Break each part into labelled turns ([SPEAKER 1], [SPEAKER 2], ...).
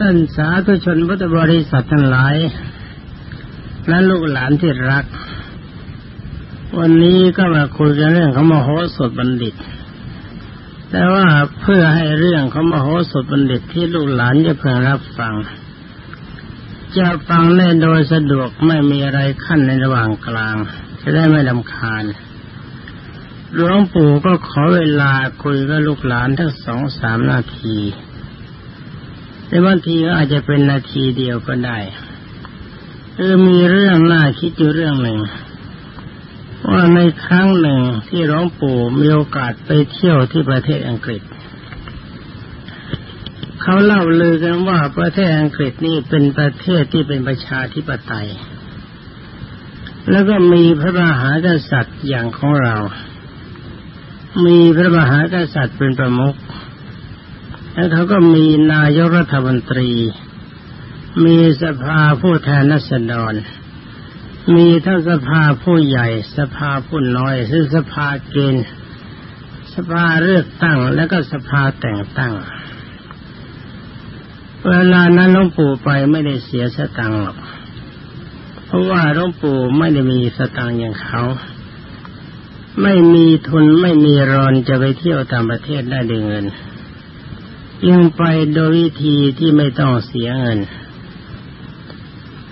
[SPEAKER 1] ท่านสาธุชนพุทธบริษัททั้งหลาย และลูกหลานที่รัก วันนี้ก็มาคุยกันเรื่องของมโหสถบัณฑิต แต่ว่าเพื่อให้เรื่องของมโหสถบัณฑิตที่ลูกหลานจะเพิ่งรับฟัง จะฟังได้โดยสะดวกไม่มีอะไรขั้นในระหว่างกลาง จะได้ไม่ลำคาญหลวงปู่ก็ขอเวลาคุยกับลูกหลานทั้งสองสามนาที แต่บางทีก็อาจจะเป็นนาทีเดียวก็ได้เออมีเรื่องน่าคิดอยู่เรื่องหนึ่งว่าในครั้งหนึ่งที่หลวงปู่มีโอกาสไปเที่ยวที่ประเทศอังกฤษ เขาเล่าลือกันว่าประเทศอังกฤษนี่เป็นประเทศที่เป็นประชาธิปไตย แล้วก็มีพระมหากษัตริย์อย่างของเรา มีพระมหากษัตริย์เป็นประมุข แล้วเขาก็มีนายกรัฐมนตรี มีสภาผู้แทนนัสดร มีทั้งสภาผู้ใหญ่ สภาผู้น้อยซึ่งสภาเกณฑ์สภาเลือกตั้งแล้วก็สภาแต่งตั้ง เวลานั้นหลวงปู่ไปไม่ได้เสียสตังหรอก เพราะว่าหลวงปู่ไม่ได้มีสตังอย่างเขา ไม่มีทุนไม่มีรอนจะไปเที่ยวต่างประเทศได้ด้วยเงิน ยังไปโดยวิธีที่ไม่ต้องเสียเงิน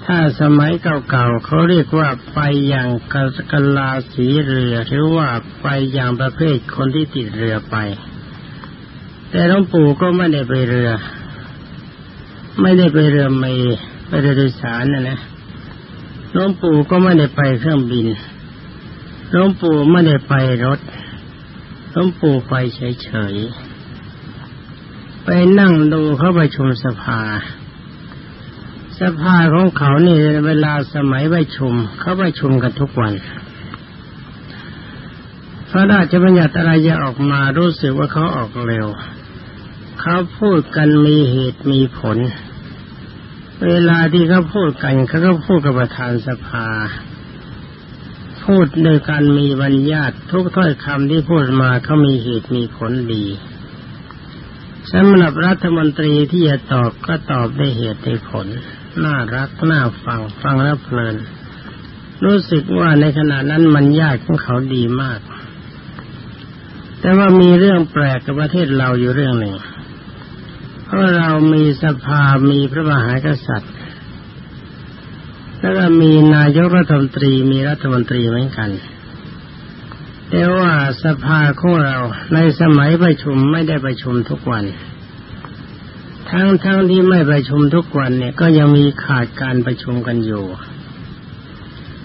[SPEAKER 1] ถ้าสมัยเก่าๆเขาเรียกว่าไปอย่างกกลาสีเรือหรือว่าไปอย่างประเภทคนที่ติดเรือไป แต่หลวงปู่ก็ไม่ได้ไปเรือ ไม่ได้ไปเรือเมไปเรือโดยสารนะนะหลวงปู่ก็ไม่ได้ไปเครื่องบินหลวงปู่ไม่ได้ไปรถหลวงปู่ไปเฉยๆ ไปนั่งดูเขาประชุมสภา สภาของเขานี่เวลาสมัยประชุม เขาประชุมกันทุกวันพระราชบัญญัติอะไรจะออกมารู้สึกว่าเขาออกเร็ว เขาพูดกันมีเหตุมีผล เวลาที่เขาพูดกันเขาก็พูดกับประธานสภา พูดโดยการมีบรรยาตทุกถ้อยคำที่พูดมาเขามีเหตุมีผลดี สำหรับรัฐมนตรีที่จะตอบก็ตอบได้เหตุได้ผล น่ารักน่าฟังฟังแล้วเพลิน รู้สึกว่าในขณะนั้นมันยากของเขาดีมาก แต่ว่ามีเรื่องแปลกกับประเทศเราอยู่เรื่องหนึ่ง เพราะเรามีสภามีพระมหากษัตริย์ แล้วก็มีนายกรัฐมนตรีมีรัฐมนตรีเหมือนกัน แต่ว่าสภาของเราในสมัยประชุมไม่ได้ประชุมทุกวัน ทั้งทั้งที่ไม่ประชุมทุกวันเนี่ยก็ยังมีขาดการประชุมกันอยู่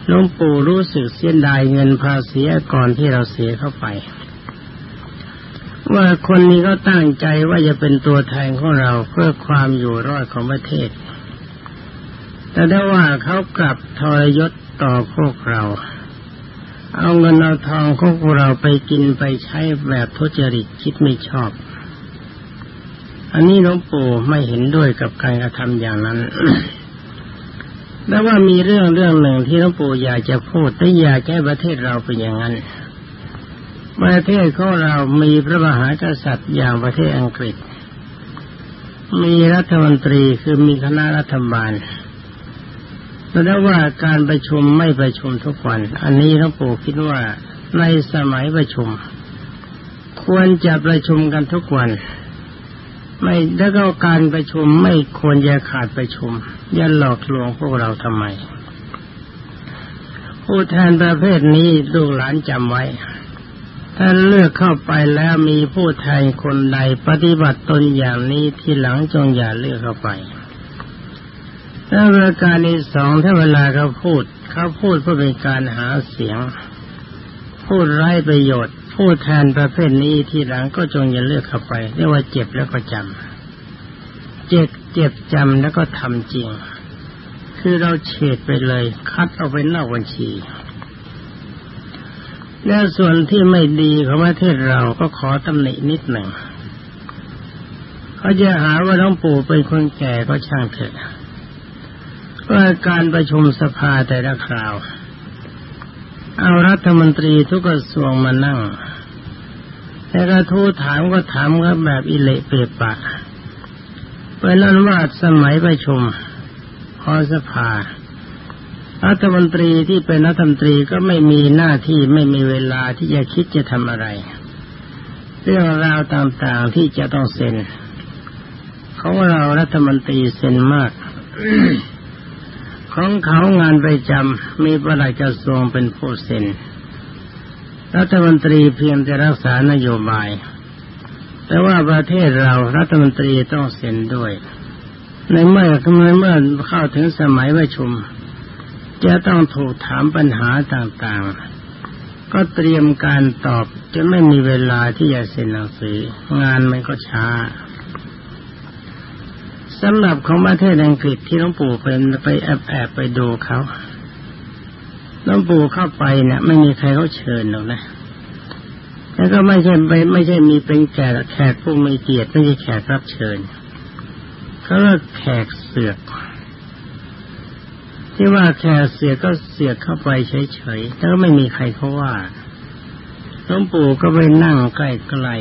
[SPEAKER 1] หลวงปู่รู้สึกเสียดายเงินภาษีก่อนที่เราเสียเข้าไป ว่าคนนี้ก็ตั้งใจว่าจะเป็นตัวแทนของเราเพื่อความอยู่รอดของประเทศ แต่ได้ว่าเขากลับทรยศต่อพวกเรา เอาเงินเอาทองของเราไปกินไปใช้แบบทุจริตคิดไม่ชอบ อันนี้หลวงปู่ไม่เห็นด้วยกับการกระทำอย่างนั้นแต่ว่ามีเรื่องเรื่องหนึ่งที่หลวงปู่อยากจะพูดแต่อยากแก้ประเทศเราเป็นอย่างนั้น ประเทศของเรามีพระมหากษัตริย์อย่างประเทศอังกฤษ มีรัฐมนตรีคือมีคณะรัฐบาล แล้วว่าการประชุมไม่ประชุมทุกวัน อันนี้หลวงปู่คิดว่าในสมัยประชุม ควรจะประชุมกันทุกวัน ไม่แล้วก็การประชุมไม่ควรจะขาดประชุมอย่าหลอกลวงพวกเราทำไม ผู้แทนประเภทนี้ลูกหลานจำไว้ ถ้าเลือกเข้าไปแล้วมีผู้แทนคนใดปฏิบัติตนอย่างนี้ที่หลังจงอย่าเลือกเข้าไป แล้วประการที่สองถ้าเวลาเขาพูด เขาพูดเพื่อเป็นการหาเสียง พูดไร้ประโยชน์ พูดแทนประเภทนี้ที่หลังก็จงอย่าเลือกเข้าไปเรียกว่าเจ็บแล้วก็จำเจ็บเจ็บจำแล้วก็ทำจริง คือเราเฉดไปเลย คัดเอาไปนอกบัญชีและส่วนที่ไม่ดีของประเทศเราก็ขอตำหนินิดหนึ่งเขาจะหาว่าน้องปู่เป็นคนแก่ก็ช่างเถอะ ว่าการประชุมสภาแต่ละคราว เอารัฐมนตรีทุกกระทรวงมานั่ง แต่กระทู้ถามก็ถามก็แบบอิเละเปรปะเป็นนั้นว่าสมัยประชุมพอสภารัฐมนตรีที่เป็นรัฐมนตรีก็ไม่มีหน้าที่ไม่มีเวลาที่จะคิดจะทำอะไร เรื่องราวต่างๆที่จะต้องเซ็นของเรารัฐมนตรีเซ็นมาก ของเขางานประจำมีประหลัดกระทรวงเป็นผู้เซ็นรัฐมนตรีเพียงแต่รักษานโยบาย แต่ว่าประเทศเรารัฐมนตรีต้องเซ็นด้วย ในเมื่อเมื่อเข้าถึงสมัยประชุม จะต้องถูกถามปัญหาต่างๆ ก็เตรียมการตอบจะไม่มีเวลาที่จะเซ็นหนังสืองานมันก็ช้า สำหรับของประเทศอังกฤษที่หลวงปู่เป็นไปแอบแอบไปดูเขาหลวงปู่เข้าไปเนี่ยไม่มีใครเขาเชิญหรอกนะแล้วก็ไม่ใช่ไปไม่ใช่มีเป็นแขกแขกผู้มีเกียรติไม่ใช่แขกรับเชิญเขาก็แขกเสือกที่ว่าแค่เสียก็เสียเข้าไปเฉยๆแล้วก็ไม่มีใครเขาว่าหลวงปู่ก็ไปนั่งใกล้ใกล้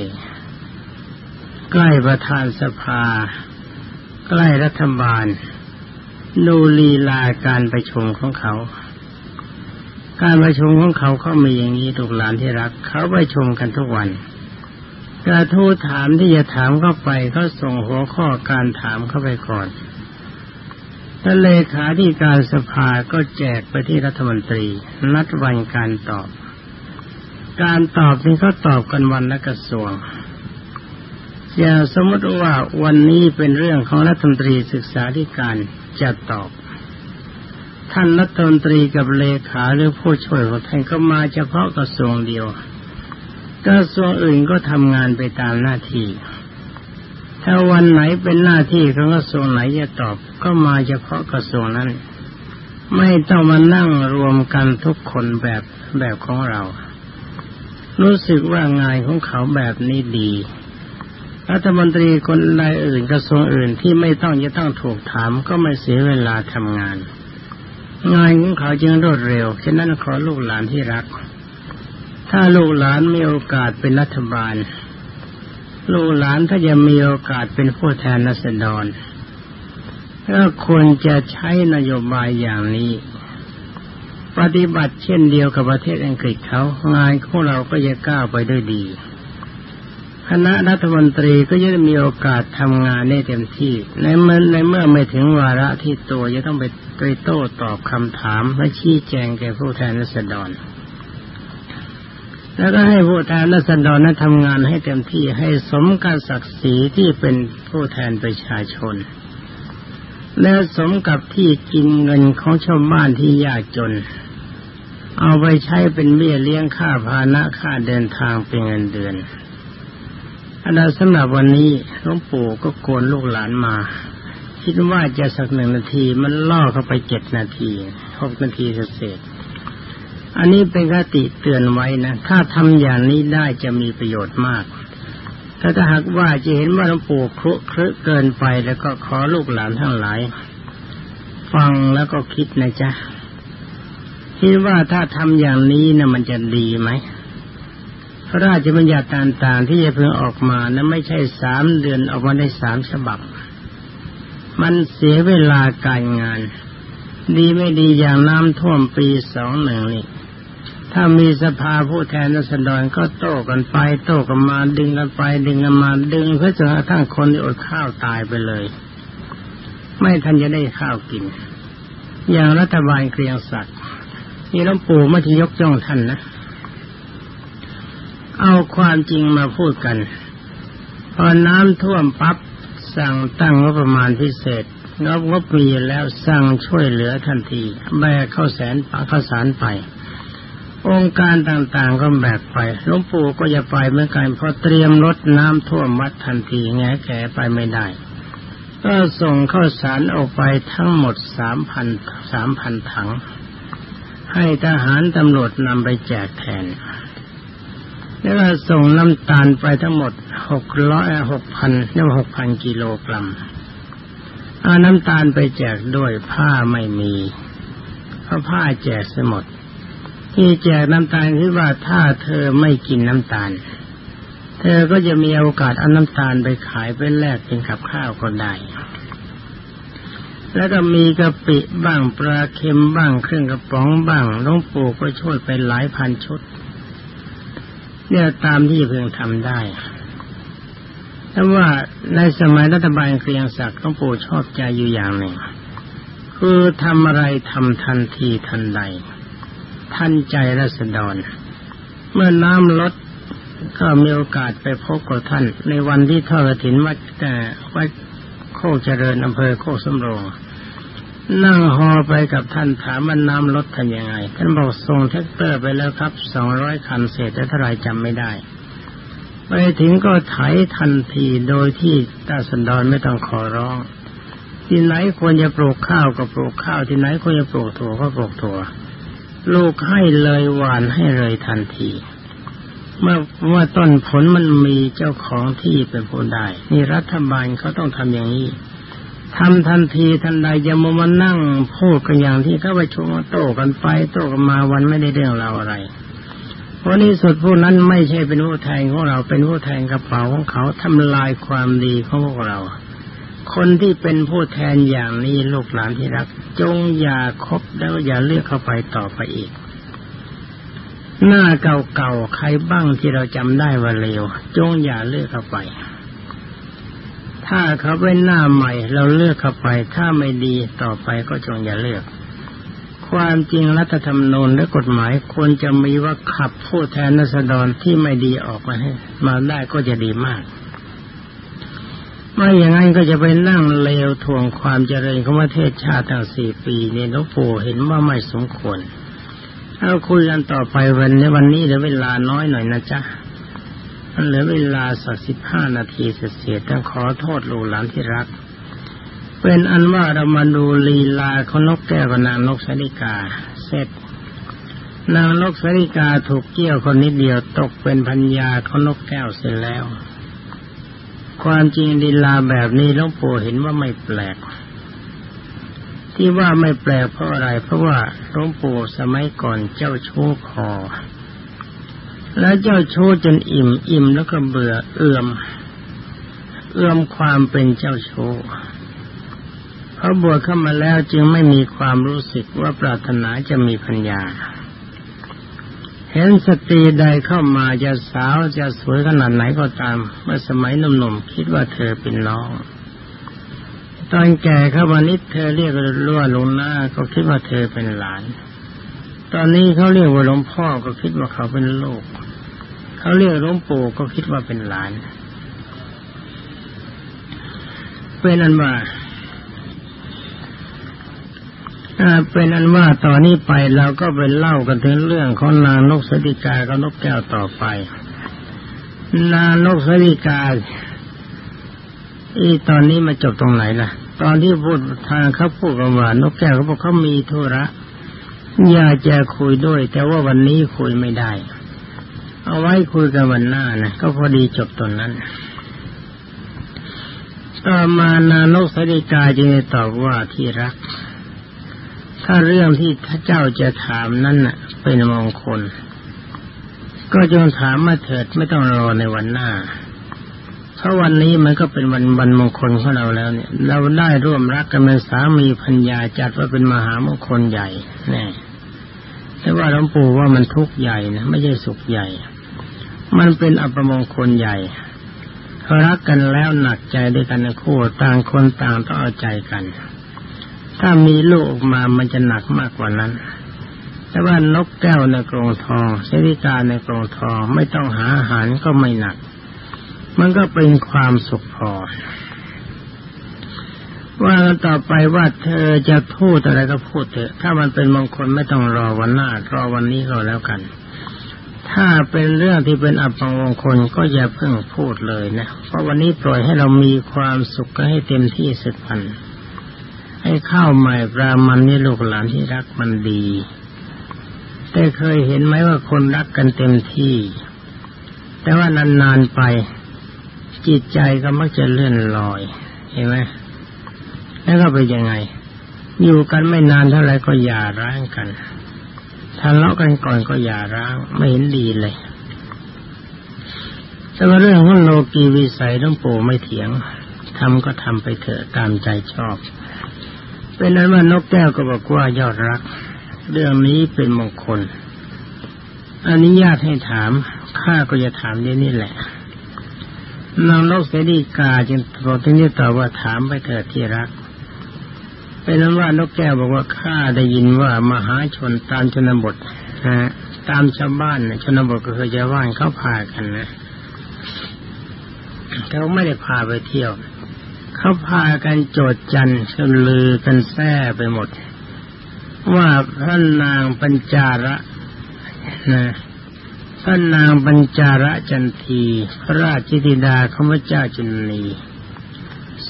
[SPEAKER 1] ใกล้ประธานสภา ใกล้รัฐบาล ดูลีลาการประชุมของเขา การประชุมของเขาเขามีอย่างนี้ถูกหลานที่รัก เขาประชุมกันทุกวันกระทู้ถามที่จะถามเข้าไปเขาส่งหัวข้อการถามเข้าไปก่อนท่านเลขาธิการสภาก็แจกไปที่รัฐมนตรี นัดวันการตอบ การตอบนี้เขาตอบกันวันละกระทรวง อย่างสมมติว่าวันนี้เป็นเรื่องของรัฐมนตรีศึกษาธิการจะตอบ ท่านรัฐมนตรีกับเลขาหรือผู้ช่วยของท่านก็มาเฉพาะกระทรวงเดียวกระทรวงอื่นก็ทำงานไปตามหน้าที่ ถ้าวันไหนเป็นหน้าที่ของกระทรวงไหนจะตอบ ก็มาเฉพาะกระทรวงนั้น ไม่ต้องมานั่งรวมกันทุกคนแบบแบบของเรา รู้สึกว่างานของเขาแบบนี้ดี รัฐมนตรีคนใดอื่นกระทรวงอื่นที่ไม่ต้องจะต้องถูกถามก็ไม่เสียเวลาทำงาน งานของเขาจึงรวดเร็วฉะนั้นขอลูกหลานที่รัก ถ้าลูกหลานมีโอกาสเป็นรัฐบาล ลูกหลานถ้าจะมีโอกาสเป็นผู้แทนนัสดรก็ควรจะใช้นโยบายอย่างนี้ ปฏิบัติเช่นเดียวกับประเทศอังกฤษเขางานของเราก็จะก้าวไปด้วยดี คณะรัฐมนตรีก็จะมีโอกาสทำงานได้เต็มที่ ในเมื่อในเมื่อไม่ถึงวาระที่ตัวจะต้องไปไปโต้ตอบคำถามและชี้แจงแก่ผู้แทนรัษฎร แล้วก็ให้ผู้แทนรัศดรนั้นทำงานให้เต็มที่ให้สมกับศักดิ์ศรีที่เป็นผู้แทนประชาชน และสมกับที่กินเงินของชาวบ้านที่ยากจน เอาไปใช้เป็นเบี้ยเลี้ยงค่าพานะค่าเดินทางเป็นเงินเดือน อันนั้นสำหรับวันนี้หลวงปู่ก็โกนลูกหลานมา คิดว่าจะสักหนึ่งนาทีมันล่อเข้าไปเจ็ดนาทีหกนาทีเสร็จอันนี้เป็นคติเตือนไว้นะ ถ้าทำอย่างนี้ได้จะมีประโยชน์มาก ถ้าถ้าหากว่าจะเห็นว่าหลวงปู่ครุครเกินไปแล้วก็ขอลูกหลานทั้งหลาย ฟังแล้วก็คิดนะจ๊ะคิดว่าถ้าทำอย่างนี้นะมันจะดีไหม พระราชบัญญัติต่างๆที่จะเพิ่งออกมานะไม่ใช่สามเดือนออกมาได้สามฉบับ มันเสียเวลาการงาน ดีไม่ดีอย่างน้ำท่วมปีสองหนึ่งนี่ถ้ามีสภาผู้แทนรัศดรก็โต้กันไป โต้กันมาดึงกันไป ดึงกันมาดึงเพื่อจนกระทั่งคนที่อดข้าวตายไปเลย ไม่ทันจะได้ข้าวกิน อย่างรัฐบาลเกรียงศักดิ์นี่หลวงปู่ไม่ที่ยกย่องท่านนะ เอาความจริงมาพูดกัน พอน้ำท่วมปับ๊บสั่งตั้งงบประมาณพิเศษงบงบมีแล้วสั่งช่วยเหลือทันที แบกข้าแสนปาข้าสารไป องค์การต่างๆก็แบกไปหลวงปู่ก็จะไปเหมือนกันพอเตรียมรถน้ำท่วมวัดทันทีแง่แก่ไปไม่ได้ ก็ส่งข้าสารออกไปทั้งหมดสามพันสามพันถัง ให้ทหารตำรวจนำไปแจกแทน แล้วส่งน้ำตาลไปทั้งหมดหกร้อยหกพันเรียกหกพันกิโลกรัมเอาน้ำตาลไปแจกด้วยผ้าไม่มีเพราะผ้าแจกเสหมด ที่แจกน้ำตาลคือว่าถ้าเธอไม่กินน้ำตาล เธอก็จะมีโอกาสเอาน้ำตาลไปขายเป็นแลกเป็นกับข้าวก็ได้แล้วก็มีกะปิบ้างปลาเค็มบ้างเครื่องกระป๋องบ้างหลวงปู่ก็ช่วยไปหลายพันชุด เนี่ยตามที่เพิ่งทำได้แต่ว่าในสมัยรัฐบาลเกรียงศักดิ์หลวงปู่ชอบใจอยู่อย่างหนึ่ง คือทำอะไรทำทันทีทันใด ทันใจราษฎร เมื่อน้ำลดก็มีโอกาสไปพบกับท่าน ในวันที่ทอดกฐินวัดแต่วัดโคกเจริญอำเภอโคกสำโรง นั่งฮอไปกับท่านถามว่าน้ำลดทำยังไง ท่านบอกส่งแทรกเตอร์ไปแล้วครับสองร้อยคันเศษแต่เท่าไรจำไม่ได้ ไปถึงก็ไถทันทีโดยที่ตาสันดอนไม่ต้องขอร้อง ที่ไหนควรจะปลูกข้าวก็ปลูกข้าวที่ไหนควรจะปลูกถั่วก็ปลูกถั่วลูกให้เลยหวานให้เลยทันที เมื่อเมื่อต้นผลมันมีเจ้าของที่เป็นผู้ได้นี่รัฐบาลเขาต้องทำอย่างนี้ ทำทันทีทันใดอย่ามามานั่งพูดกันอย่างที่เขาไปชมโต้กันไปโต้กันมาวันไม่ได้เรื่องเราอะไรเพราะนี่สุดผู้นั้นไม่ใช่เป็นผู้แทนของเราเป็นผู้แทนกระเป๋าของเขาทำลายความดีของพวกเรา คนที่เป็นผู้แทนอย่างนี้ลูกหลานที่รัก จงอย่าคบแล้วอย่าเลือกเข้าไปต่อไปอีก หน้าเก่าๆใครบ้างที่เราจำได้ว่าเลวจงอย่าเลือกเข้าไป ถ้าเขาเป็นหน้าใหม่ เราเลือกเข้าไป ถ้าไม่ดีต่อไปก็จงอย่าเลือก ความจริงรัฐธรรมนูญและกฎหมายควรจะมีว่าขับผู้แทนนัสดรที่ไม่ดีออกมาให้มาได้ก็จะดีมากไม่อย่างนั้นก็จะไปนั่งเลวทวงความเจริญของประเทศชาติตั้งสี่ปีเนี่ยหลวงปู่เห็นว่าไม่สมควรเอาคุยกันต่อไปวันนี้วันนี้เหลือเวลาน้อยหน่อยนะจ๊ะ มันเหลือเวลาสักสิบห้านาทีเศษต้องขอโทษลูกหลานที่รัก เป็นอันว่าเรามาดูลีลาของนกแก้วกับนางนกสาริกา เสร็จ นางนกสาริกาถูกเกี่ยวคนนิดเดียวตกเป็นพัญญาของนกแก้วเสร็จแล้ว ความจริงลีลาแบบนี้หลวงปู่เห็นว่าไม่แปลก ที่ว่าไม่แปลกเพราะอะไร เพราะว่าหลวงปู่สมัยก่อนเจ้าชู้พอ แล้วเจ้าชู้จนอิ่มอิ่มแล้วก็เบื่อเอื่อม เอื่อมความเป็นเจ้าชู้พอบวชเข้ามาแล้วจึงไม่มีความรู้สึกว่าปรารถนาจะมีพัญญา เห็นสตรีใดเข้ามาจะสาวจะสวยขนาดไหนก็ตาม เมื่อสมัยหนุ่มๆคิดว่าเธอเป็นน้อง ตอนแก่เขาวันนี้เธอเรียกว่าหลวงน้าก็คิดว่าเธอเป็นหลาน ตอนนี้เขาเรียกว่าหลวงพ่อก็คิดว่าเขาเป็นลูก เขาเรียกหลวงปู่ก็คิดว่าเป็นหลาน เป็นอันว่าเป็นอันว่าตอนนี้ไปเราก็ไปเล่ากันถึงเรื่องของนางนกสติกากับนกแก้วต่อไป นางนกสติกาอีตอนนี้มาจบตรงไหนล่ะ ตอนที่พูดทางเขาพูดกันว่านกแก้วเขาบอกเขามีธุระอยากจะคุยด้วย แต่ว่าวันนี้คุยไม่ได้ เอาไว้คุยกันวันหน้านะก็พอดีจบตอนนั้น ต่อมานานกสริกาจึงตอบว่าที่รัก ถ้าเรื่องที่ท่าเจ้าจะถามนั้นน่ะ เป็นมงคล ก็จงถามมาเถิดไม่ต้องรอในวันหน้าเพราะวันนี้มันก็เป็นวันวันมงคลของเราแล้วเนี่ย เราได้ร่วมรักกันเป็นสามีพัญญาจัดว่าเป็นมหามงคลใหญ่แน่แต่ว่าหลวงปู่ว่ามันทุกข์ใหญ่นะไม่ใช่สุขใหญ่ มันเป็นอัปมงคลใหญ่เขารักกันแล้วหนักใจด้วยกันนคู่ต่างคนต่างต้องเอาใจกัน ถ้ามีลูกออกมามันจะหนักมากกว่านั้น แต่ว่านกแก้วในกรงทองเสวิกาในกรงทองไม่ต้องหาอาหารก็ไม่หนัก มันก็เป็นความสุขพอ ว่าต่อไปว่าเธอจะพูดอะไรก็พูดเถอะ ถ้ามันเป็นมงคลไม่ต้องรอวันหน้ารอวันนี้ก็แล้วกัน ถ้าเป็นเรื่องที่เป็นอัปมงคลก็อย่าเพิ่งพูดเลยนะ เพราะวันนี้ปล่อยให้เรามีความสุขก็ให้เต็มที่สุดพัน ให้ข้าวใหม่ปลามันนี่ลูกหลานที่รักมันดี แต่เคยเห็นไหมว่าคนรักกันเต็มที่ แต่ว่านานๆไป จิตใจก็มักจะเลื่อนลอยเห็นไหมแล้วก็เป็นยังไง อยู่กันไม่นานเท่าไหร่ก็หย่าร้างกัน ทะเลาะกันก่อนก็หย่าร้าง ไม่เห็นดีเลยแต่ว่าเรื่องของโลกีวิสัยต้องปู่ไม่เถียงทำก็ทำไปเถอะตามใจชอบเป็นนั้นว่านกแก้วก็บอกว่ายอดรัก เรื่องนี้เป็นมงคลอนุญาตให้ถามข้าก็จะถามเดี๋ยวนี้แหละนางนกเสดีกาจึงบอกที่นี้ต่อว่าถามไปเถิดที่รัก เป็นนั้นว่านกแก้วบอกว่าข้าได้ยินว่ามหาชนตามชนบทนะตามชาวบ้านชนบทก็คือชาวบ้านเขาพากันนะเขาไม่ได้พาไปเที่ยว เขาพากันโจดจันชนลือกันแท้ไปหมด ว่าพระนางปัญจาระนะพระนางปัญจาระจันที พระราชธิดาของพระเจ้าจุนนี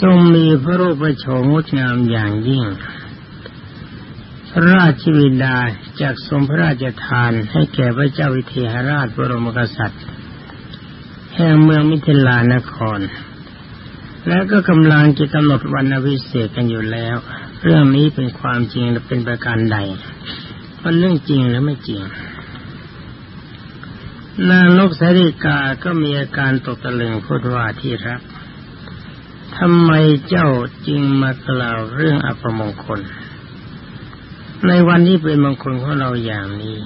[SPEAKER 1] ทรงมีพระรูปโฉมงดงามอย่างยิ่ง พระราชวิดาจากทรงพระราชทานให้แก่พระเจ้าวิเทหราชบรมกษัตริย์ แห่งเมืองมิถิลานคร และก็กำลังจะกำหนดวันอภิเศษกันอยู่แล้ว เรื่องนี้เป็นความจริงหรือเป็นประการใดมันเรื่องจริงหรือไม่จริงนางนกสาริกาก็มีอาการตกตะลึงพูดว่าที่รัก ทำไมเจ้าจึงมากล่าวเรื่องอัปมงคล ในวันที่เป็นมงคลของเราอย่างนี้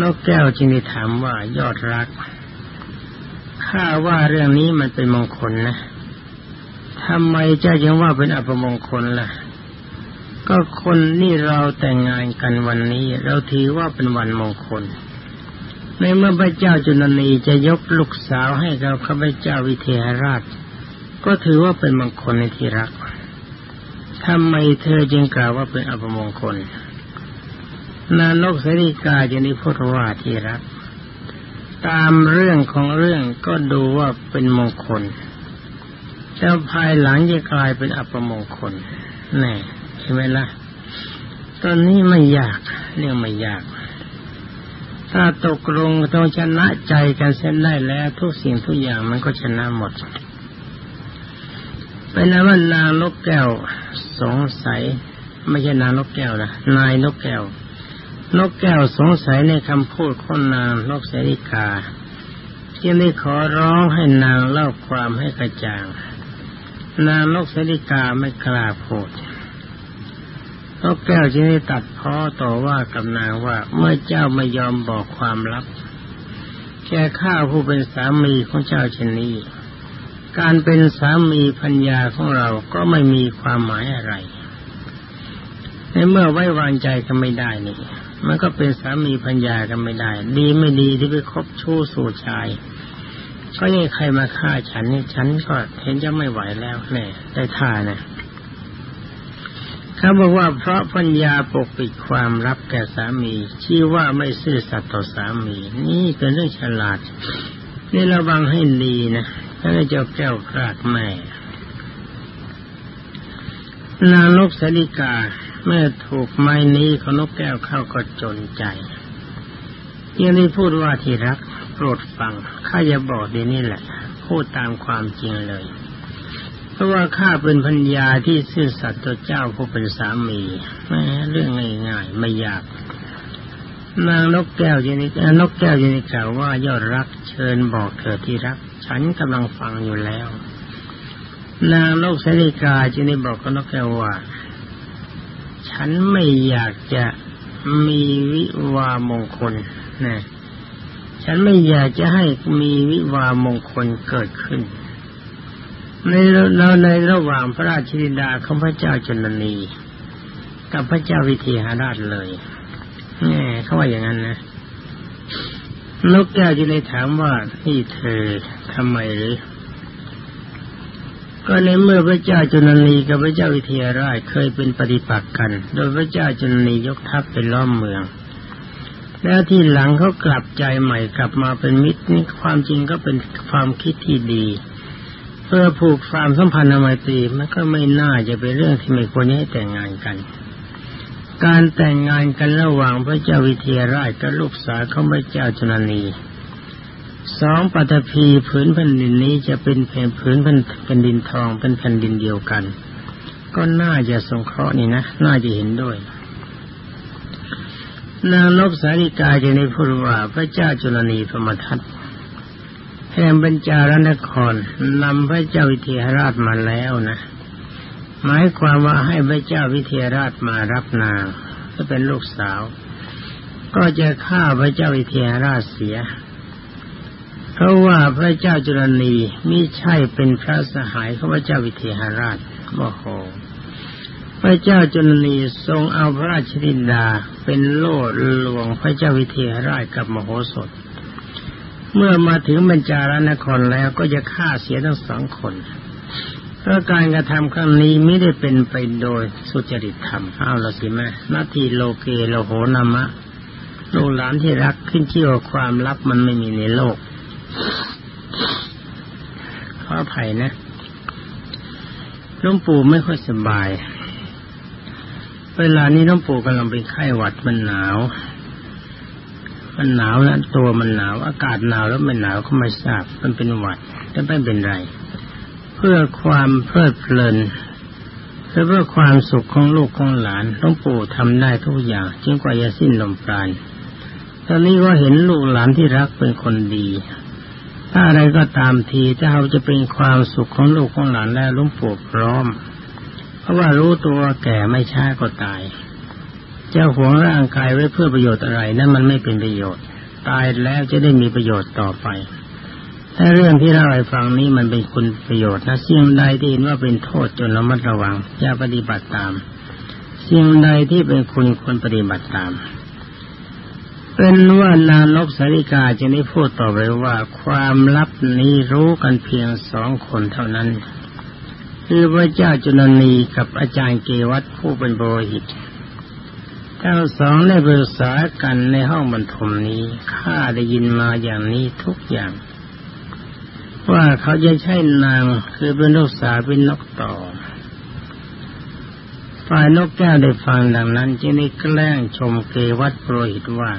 [SPEAKER 1] นกแก้วจึงได้ถามว่ายอดรักข้าว่าเรื่องนี้มันเป็นมงคลนะทำไมเจ้ายังว่าเป็นอัปมงคลล่ะ ก็คนนี่เราแต่งงานกันวันนี้ เราถือว่าเป็นวันมงคล ในเมื่อพระเจ้าจุลนีจะยกลูกสาวให้เราข้าพเจ้าวิเทหราช ก็ถือว่าเป็นมงคลในที่รักทำไมเธอจึงกล่าวว่าเป็นอัปมงคล นานกสริกาจะนิพูดว่าที่รัก ตามเรื่องของเรื่องก็ดูว่าเป็นมงคลแล้วภายหลังจะกลายเป็นอัปมงคลแน่ใช่ไหมละ่ะ ตอนนี้ไม่ยาก เรื่องไม่ยาก ถ้าตกลงต้องชนะใจกันเส้นได้แล้ว ทุกสิ่งทุกอย่างมันก็ชนะหมดเป็นนั้นว่านางนกแก้วสงสัย ไม่ใช่นางนกแก้วนะนายนกแก้วนกแก้วสงสัยในคำพูดของนางนกเสริกาที่ได้ขอร้องให้นางเล่าความให้กระจ่าง นางนกเสริกาไม่กล้าพูด นกแก้วจึงได้ตัดพ้อต่อว่ากับนางว่าเมื่อเจ้าไม่ยอมบอกความลับ แก่ข้าผู้เป็นสามีของเจ้าเช่นนี้ การเป็นสามีพัญญาของเราก็ไม่มีความหมายอะไร ในเมื่อไว้วางใจกันไม่ได้นี่มันก็เป็นสามีพัญญากันไม่ได้ ดีไม่ดีที่ไปคบชู้สู่ชาย ก็ยังใครมาฆ่าฉันนี่ฉันก็เห็นจะไม่ไหวแล้วแน่ได้ท่านะ เขาบอกว่าเพราะพัญญาปกปิดความลับแก่สามีชี้ว่าไม่ซื่อสัตย์ต่อสามี นี่เป็นเรื่องฉลาด นี่ระวังให้ดีนะถ้าเจ้าแก้วคราดแม่นางนกสลิกาเมื่อถูกไม้นี้ของนกแก้วเข้าก็จนใจยังได้พูดว่าที่รักโปรดฟังข้าจะบอกดีนี่แหละ พูดตามความจริงเลย เพราะว่าข้าเป็นพัญญาที่ซื่อสัตย์ต่อเจ้าผู้เป็นสามีแม่เรื่องง่ายๆไม่ยากนางนกแก้วยินินกแก้วยินิกล่าวว่ายอดรักเชิญบอกเถิดที่รัก ฉันกำลังฟังอยู่แล้ว นางนกสริกาจึงได้บอกกับนกแก้วว่า ฉันไม่อยากจะมีวิวามงคลนะฉันไม่อยากจะให้มีวิวามงคลเกิดขึ้น ในเราในระหว่างพระราชธิดาของพระเจ้าจุลนีกับพระเจ้าวิเทหราชเลยแง่เขาว่าอย่างนั้นนะนกแก้วจึงได้ถามว่านี่เธอทำไมหรือก็ในเมื่อพระเจ้าจุลนีกับพระเจ้าวิเทหราชเคยเป็นปฏิปักษ์กัน โดยพระเจ้าจุลนียกทัพไปล้อมเมืองแล้วที่หลังเขากลับใจใหม่กลับมาเป็นมิตรนี่ความจริงก็เป็นความคิดที่ดี เพื่อผูกความสัมพันธ์อมตรีมันก็ไม่น่าจะเป็นเรื่องที่ไม่ควรให้แต่งงานกัน การแต่งงานกันระหว่างพระเจ้าวิเทหราชกับลูกสาวของพระเจ้าจุนนีสองปัตภีผืนแผ่นดินนี้จะเป็นแผ่นผืนแผ่นดินทองเป็นแผ่นดินเดียวกัน ก็น่าจะสงเคราะห์นี่นะ น่าจะเห็นด้วย นางนกสาริกาจะในพูดว่าพระเจ้าจุลนีพรมทัต แห่งบรรจารนครนำพระเจ้าวิเทหราชมาแล้วนะหมายความว่าให้พระเจ้าวิเทหราชมารับนางถ้าเป็นลูกสาว ก็จะฆ่าพระเจ้าวิเทหราชเสียเพราะว่าพระเจ้าจุลนีมิใช่เป็นพระสหายของพระเจ้าวิเทหราชโมโหพระเจ้าจุลนีทรงเอาพระราชธินดาเป็นโล่หลวงพระเจ้าวิเทหราชกับมโหสถ เมื่อมาถึงบรรจารนครแล้วก็จะฆ่าเสียทั้งสองคนเพราะการกระทำครั้งนี้ไม่ได้เป็นไปโดยสุจริตธรรมเอาละสิแม่นาทีโลเกโลโหนามะลูกหลานที่รักขึ้นเชื่อว่าความลับมันไม่มีในโลกขออภัยนะหลวงปู่ไม่ค่อยสบาย เวลานี้หลวงปู่กำลังเป็นไข้หวัดมันหนาว มันหนาวแล้วตัวมันหนาว อากาศหนาวแล้วมันหนาวก็ไม่ทราบมันเป็นหวัดแต่ไม่เป็นไร เพื่อความเพลิดเพลินเพื่อความสุขของลูกของหลานหลวงปู่ทำได้ทุกอย่างจึงกว่าจะสิ้นลมปราณตอนนี้ก็เห็นลูกหลานที่รักเป็นคนดี ถ้าอะไรก็ตามทีถ้าเราจะเป็นความสุขของลูกของหลานแล้วลุงปู่พร้อม เพราะว่ารู้ตัวแก่ไม่ช้าก็ตาย จ้าหวงร่างกายไว้เพื่อประโยชน์อะไรนั่นมันไม่เป็นประโยชน์ ตายแล้วจะได้มีประโยชน์ต่อไป ถ้าเรื่องที่เราไปฟังนี้มันเป็นคุณประโยชน์นะสิ่ยงใดที่เห็นว่าเป็นโทษจนระมัดระวังอย่าปฏิบัติตาม เสิ่ยงใดที่เป็นคุณควรปฏิบัติตาม เป็นว่านานกสาริกาจะได้พูดต่อไปว่าความลับนี้รู้กันเพียงสองคนเท่านั้น คือพระเจ้าจุลนีกับอาจารย์เกวัตผู้เป็นโบหิต ทั้งสองได้ปรึกษากันในห้องบรรทมนี้ ข้าได้ยินมาอย่างนี้ทุกอย่าง ว่าเขาจะใช่นางคือเป็นลูกสาวเป็นนกต่อ ฝ่ายนกแก้วได้ฟังดังนั้นจึงได้แกล้งชมเกวัตโปรหิตว่า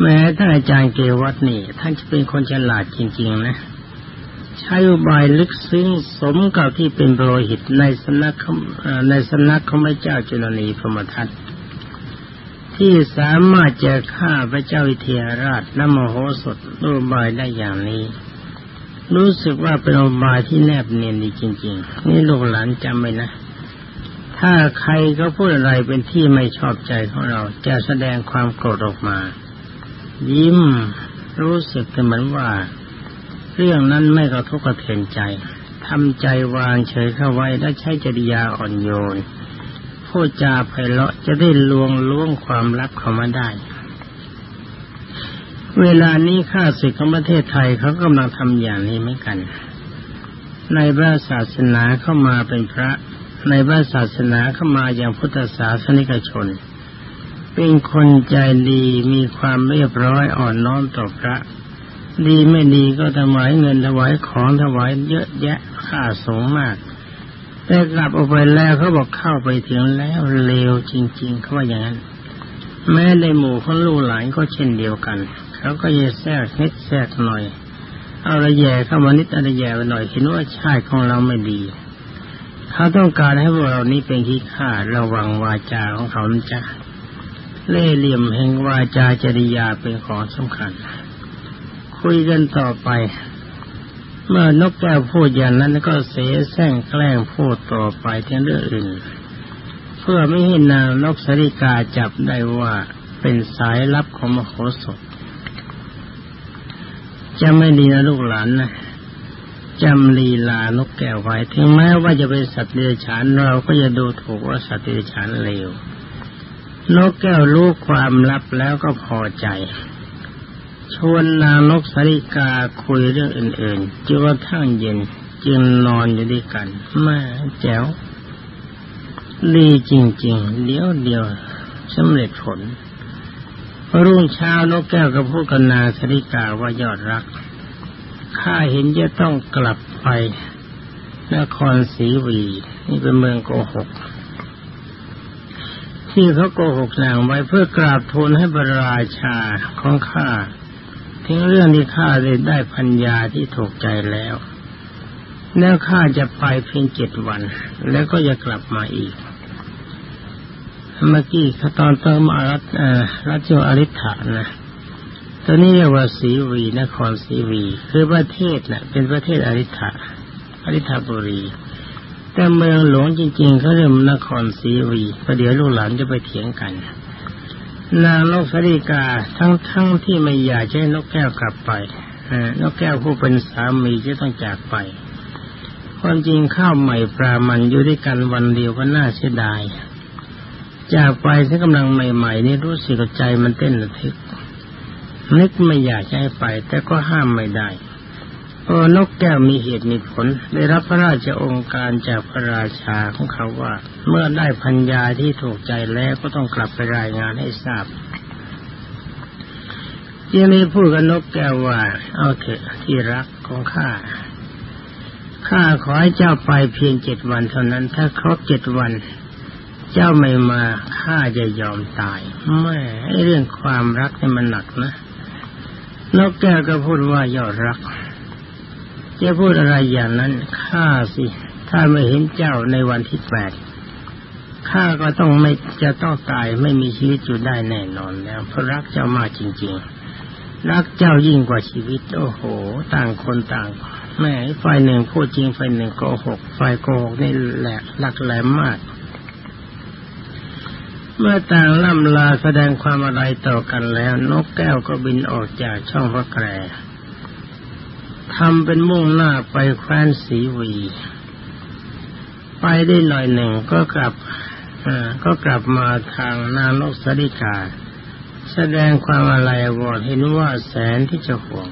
[SPEAKER 1] แม้ท่านอาจารย์เกวัตนี่ ท่านจะเป็นคนฉลาดจริง ๆ นะ ใช้อุบายลึกซึ้งสมกับที่เป็นโปรหิตในสนักในสนักของพระเจ้าจุลนีพมทัตที่สามารถจะฆ่าพระเจ้าวิเทหราชนโมโหสถด้วยบายได้อย่างนี้ รู้สึกว่าเป็นอุบายที่แนบเนียนดีจริง ๆ นี่ลูกหลานจำไว้นะ ถ้าใครก็พูดอะไรเป็นที่ไม่ชอบใจของเรา จะแสดงความโกรธออกมา ยิ้มรู้สึกเหมือนว่า เรื่องนั้นไม่กระทบกระเทือนใจทำใจวางเฉยเข้าไว้และใช้จริยาอ่อนโยนพูดจาไพเราะจะได้ลวงล้วงความลับเขามาได้ เวลานี้ข้าศึกของประเทศไทยเขากำลังทำอย่างนี้เหมือนกัน ในพระศาสนาเข้ามาเป็นพระ ในพระศาสนาเข้ามาอย่างพุทธศาสนิกชน เป็นคนใจดีมีความเรียบร้อยอ่อนน้อมต่อพระ ดีไม่ดีก็ถวายเงินถวายของถวายเยอะแยะค่าสูงมาก แต่กลับออกไปแล้วเขาบอกเข้าไปถึงแล้วเลวจริง ๆ เขาว่าอย่างนั้น แม้ในหมู่ของลูกหลานก็เช่นเดียวกันเขาก็จะแทรกนิดแทรกหน่อย เอาละแย่เข้ามานิดอะไรแย่ไปหน่อยเห็นว่าชาติของเราไม่ดีเขาต้องการให้พวกเรานี้เป็นที่ฆ่าระวังวาจาของเขาจ้ะเล่เหลี่ยมแห่งวาจาจริยาเป็นของสำคัญ คุยกันต่อไป เมื่อนกแก้วพูดอย่างนั้นก็เสแสร้งแกล้งพูดต่อไปถึงเรื่องอื่น เพื่อไม่ให้นางนกสริกาจับได้ว่าเป็นสายลับของมโหสถจะไม่ดีนะลูกหลานนะจำลีลานกแก้วไว้ถึงแม้ว่าจะเป็นสัตว์เดรัจฉานเราก็จะดูถูกว่าสัตว์เดรัจฉานเลวนกแก้วรู้ความลับแล้วก็พอใจ ชวนนานกสาริกาคุยเรื่องอื่นๆจนกระทั่งเย็นจึงนอนอยู่ด้วยกันแม่แจ๋วดีจริง ๆ เดี๋ยวเดียวสำเร็จผล รุ่งเช้านกแก้วก็พูดกับนางสาริกาว่ายอดรักข้าเห็นจะต้องกลับไป นครศรีวี นี่เป็นเมืองโกหก ที่เขาโกหกนางไว้เพื่อกราบทูลให้พรราชาของข้า ถึงเรื่องที่ข้าได้ได้พัญญาที่ถูกใจแล้ว แล้วข้าจะไปเพียงเจ็ดวัน แล้วก็จะกลับมาอีก เมื่อกี้ตอนเติมอารัตรัตโยอริฐานะตัวนี้เรียกว่าศรีวีนครศรีวี คือประเทศน่ะ เป็นประเทศอริ t าอริ t าบุรี แต่เมืองหลวงจริงๆเขาเรียกนครศรีวีประเดี๋ยวลูกหลานจะไปเถียงกัน นางนกสริกาทั้งทั้งที่ไม่อยากให้นกแก้วกลับไปนกแก้วผู้เป็นสามีจะต้องจากไปความจริงข้าวใหม่ปลามันอยู่ด้วยกันวันเดียวก็น่าเสียดาย จากไปถ้ากำลังใหม่ ๆ นี่รู้สึกใจมันเต้นระทึกนึกไม่อยากให้ไป แต่ก็ห้ามไม่ได้ โอ้นกแก้วมีเหตุมีผล ได้รับพระราชองค์การจากพระราชาของเขาว่า เมื่อได้พัญญาที่ถูกใจแล้วก็ต้องกลับไปรายงานให้ทราบยังมีพูดกับนกแก้วว่า เอาเถอะที่รักของข้าข้าขอให้เจ้าไปเพียงเจ็ดวันเท่านั้น ถ้าครบเจ็ดวัน เจ้าไม่มาข้าจะยอมตายแม่เรื่องความรักนี่มันหนักนะนกแก้วก็พูดว่ายอดรัก จะพูดอะไรอย่างนั้นข้าสิ ถ้าไม่เห็นเจ้าในวันที่แปดข้าก็ต้องไม่จะต้องตายไม่มีชีวิตอยู่ได้แน่นอนแล้วเพราะรักเจ้ามากจริง ๆ รักเจ้ายิ่งกว่าชีวิต โอ้โห ต่างคนต่าง แม่ฝ่ายหนึ่งพูดจริงฝ่ายหนึ่งโกหกฝ่ายโกหกนี่แหลกหลักแหลมมาก เมื่อต่างล่ำลาแสดงความอะไรต่อกันแล้ว นกแก้วก็บินออกจากช่องพระแกร ทำเป็นมุ่งหน้าไปแคว้นสีวี ไปได้หน่อยหนึ่งก็กลับก็กลับมาทางนานกสริกา แสดงความอะไรวอดเห็นว่าแสนที่จะห่วง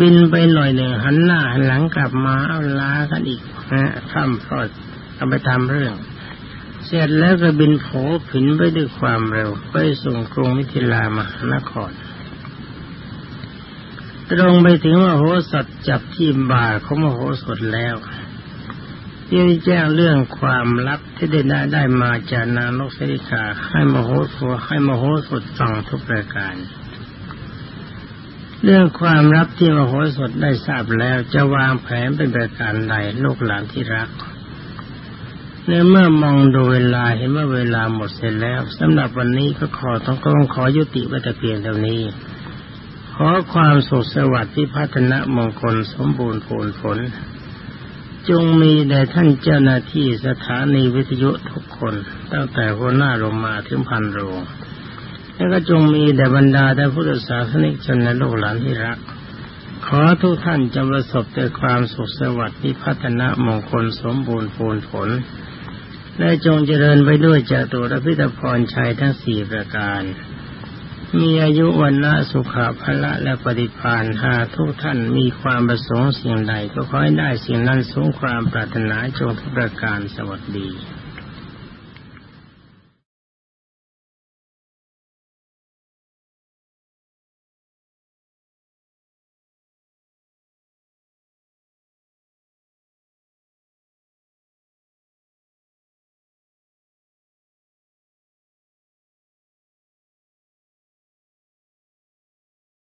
[SPEAKER 1] บินไปหน่อยหนึ่งหันหน้าหันหลังกลับมาเอาลากันอีกนะข้ามพอดเอาไปทำเรื่อง เสร็จแล้วก็บินโผผินไปด้วยความเร็ว ไปส่งกรุงมิถิลามหานคร ตรงไปถึงมโหสถจับที่บ่าของมโหสถแล้วยี่แจ้งเรื่องความลับที่ได้ได้มาจากนางนกเสริกาให้มโหสถให้มโหสถฟังทุกประการ เรื่องความรับที่มโหสถได้ทราบแล้วจะวางแผนเป็นประการใดลูกหลานที่รักในเมื่อมองดูเวลาเห็นว่าเวลาหมดเสร็จแล้วสำหรับวันนี้ก็ขอต้องก็ขอยุติไว้แต่เพียงเท่านี้ อความสุขสวัสดิ์ที่พัฒนามงคลสมบูรณ์ผลผล จงมีแด่ท่านเจ้าหน้าที่สถานีวิทยุทุกคน ตั้งแต่หัวหน้าลงมาถึงพันโรงแล้วก็จงมีแด่บรรดาแต่พุทธศาสนิกชนในโลกหลานที่รัก ขอทุกท่านจงประสบแต่ความสุขสวัสดิ์ที่พัฒนามงคลสมบูรณ์พูนผล และจงเจริญไปด้วยเจตุรพิธพรชัยทั้งสี่ประการ มีอายุวันละสุขภละและปฏิพานหาทุกท่านมีความประสงค์สิ่งใดก็ขอให้ได้สิ่งนั้นสูงความปรารถนาจงทุกประการสวัสดี